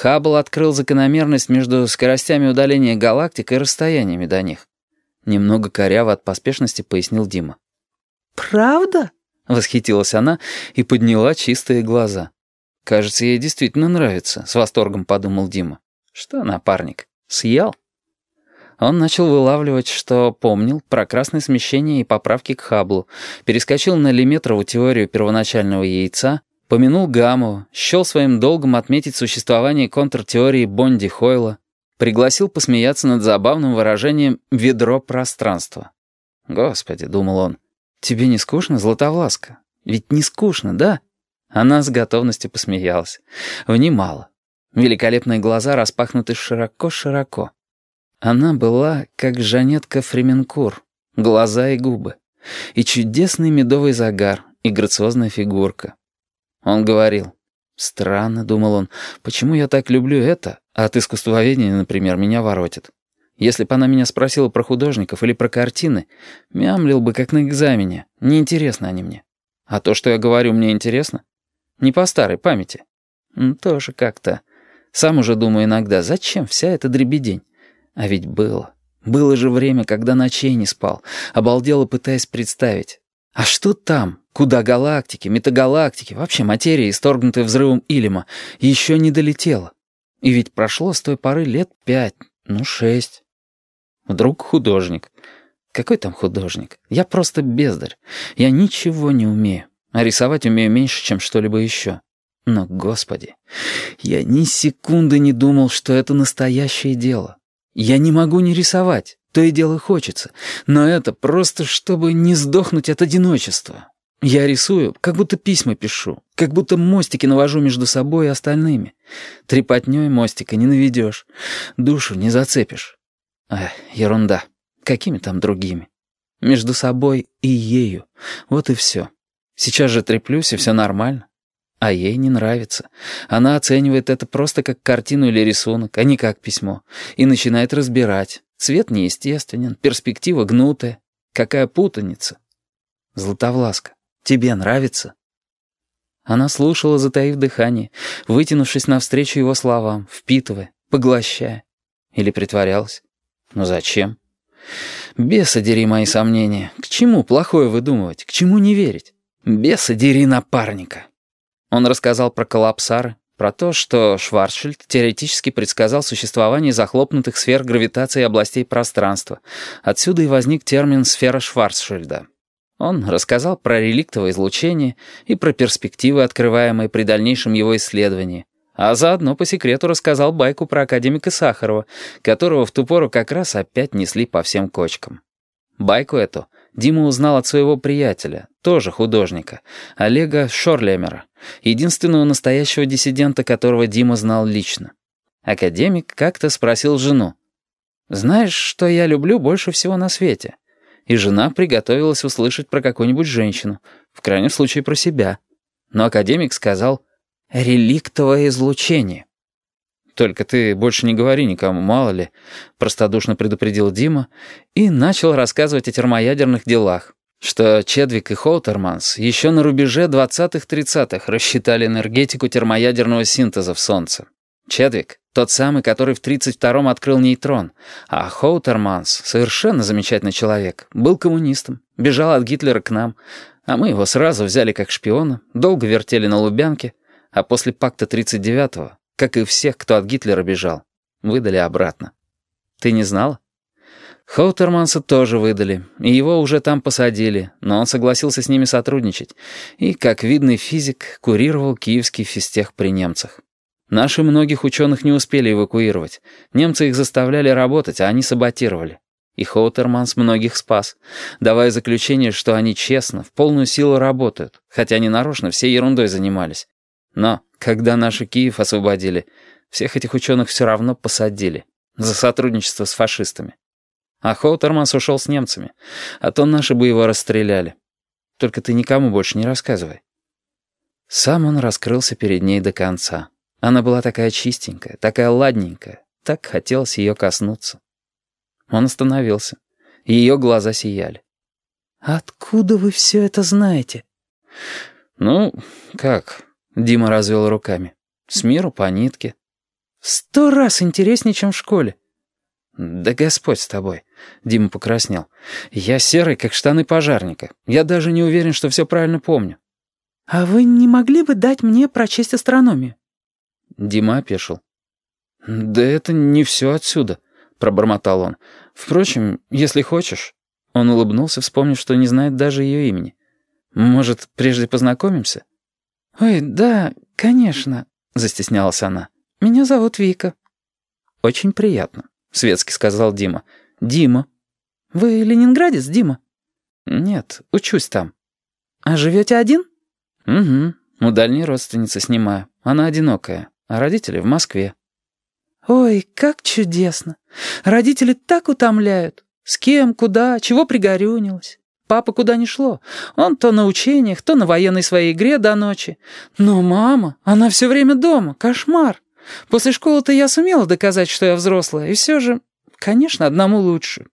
Хаббл открыл закономерность между скоростями удаления галактик и расстояниями до них. Немного коряво от поспешности пояснил Дима. «Правда?» — восхитилась она и подняла чистые глаза. «Кажется, ей действительно нравится», — с восторгом подумал Дима. «Что, напарник, съел?» Он начал вылавливать, что помнил про красное смещение и поправки к Хабблу, перескочил на Леметрову теорию первоначального яйца, помянул Гамову, счел своим долгом отметить существование контртеории Бонди-Хойла, пригласил посмеяться над забавным выражением «ведро пространства». «Господи», — думал он, — «тебе не скучно, Златовласка? Ведь не скучно, да?» Она с готовностью посмеялась. Внимала. Великолепные глаза распахнуты широко-широко. Она была, как Жанетка Фременкур, глаза и губы. И чудесный медовый загар, и грациозная фигурка. Он говорил, «Странно», — думал он, — «почему я так люблю это, а от искусствоведения, например, меня воротит? Если бы она меня спросила про художников или про картины, мямлил бы, как на экзамене. Неинтересно они мне. А то, что я говорю, мне интересно. Не по старой памяти. Тоже как-то. Сам уже думаю иногда, зачем вся эта дребедень? А ведь было. Было же время, когда ночей не спал, обалдело пытаясь представить. А что там, куда галактики, метагалактики, вообще материя, исторгнутая взрывом Илима, еще не долетела? И ведь прошло с той поры лет пять, ну шесть. Вдруг художник. Какой там художник? Я просто бездарь. Я ничего не умею, а рисовать умею меньше, чем что-либо еще. Но, господи, я ни секунды не думал, что это настоящее дело. Я не могу не рисовать, то и дело хочется, но это просто чтобы не сдохнуть от одиночества. Я рисую, как будто письма пишу, как будто мостики навожу между собой и остальными. Трепотнёй мостика не наведешь, душу не зацепишь. Эх, ерунда. Какими там другими? Между собой и ею. Вот и все. Сейчас же треплюсь, и все нормально. А ей не нравится. Она оценивает это просто как картину или рисунок, а не как письмо. И начинает разбирать. Цвет неестественен, перспектива гнутая. Какая путаница. Златовласка, тебе нравится? Она слушала, затаив дыхание, вытянувшись навстречу его словам, впитывая, поглощая. Или притворялась? Но зачем? Беса дери мои сомнения. К чему плохое выдумывать? К чему не верить? Беса дери напарника. Он рассказал про коллапсары, про то, что Шварцшильд теоретически предсказал существование захлопнутых сфер гравитации областей пространства. Отсюда и возник термин «сфера Шварцшильда». Он рассказал про реликтовое излучение и про перспективы, открываемые при дальнейшем его исследовании, а заодно по секрету рассказал байку про академика Сахарова, которого в ту пору как раз опять несли по всем кочкам. Байку эту Дима узнал от своего приятеля, тоже художника, Олега Шорлемера, единственного настоящего диссидента, которого Дима знал лично. Академик как-то спросил жену, «Знаешь, что я люблю больше всего на свете?» И жена приготовилась услышать про какую-нибудь женщину, в крайнем случае про себя. Но академик сказал «реликтовое излучение». «Только ты больше не говори никому, мало ли», — простодушно предупредил Дима и начал рассказывать о термоядерных делах, что Чедвик и Хоутерманс еще на рубеже 20-30-х рассчитали энергетику термоядерного синтеза в Солнце. Чедвик — тот самый, который в 32-м открыл нейтрон, а Хоутерманс — совершенно замечательный человек, был коммунистом, бежал от Гитлера к нам, а мы его сразу взяли как шпиона, долго вертели на Лубянке, а после пакта 39-го, как и всех, кто от Гитлера бежал, выдали обратно. Ты не знала? Хоутерманса тоже выдали, и его уже там посадили, но он согласился с ними сотрудничать и, как видный физик, курировал киевский физтех при немцах. Наши многих ученых не успели эвакуировать. Немцы их заставляли работать, а они саботировали. И Хоутерманс многих спас, давая заключение, что они честно, в полную силу работают, хотя они нарочно всей ерундой занимались. Но, когда наши Киев освободили, всех этих ученых все равно посадили за сотрудничество с фашистами. А Хоутерманс ушел с немцами, а то наши бы его расстреляли. Только ты никому больше не рассказывай. Сам он раскрылся перед ней до конца. Она была такая чистенькая, такая ладненькая, так хотелось ее коснуться. Он остановился, ее глаза сияли. «Откуда вы все это знаете?» «Ну, как?» — Дима развел руками. «С миру по нитке». Сто раз интереснее, чем в школе. «Да Господь с тобой!» — Дима покраснел. «Я серый, как штаны пожарника. Я даже не уверен, что все правильно помню». «А вы не могли бы дать мне прочесть астрономию?» Дима опешил. «Да это не все отсюда», — пробормотал он. «Впрочем, если хочешь...» Он улыбнулся, вспомнив, что не знает даже ее имени. «Может, прежде познакомимся?» «Ой, да, конечно», — застеснялась она. «Меня зовут Вика». «Очень приятно», — светски сказал Дима. «Дима». «Вы ленинградец, Дима?» «Нет, учусь там». «А живете один?» «Угу. У дальней родственницы снимаю. Она одинокая, а родители в Москве». «Ой, как чудесно! Родители так утомляют. С кем, куда, чего пригорюнилось. Папа куда ни шло. Он то на учениях, то на военной своей игре до ночи. Но мама, она все время дома. Кошмар. После школы-то я сумела доказать, что я взрослая, и все же, конечно, одному лучше.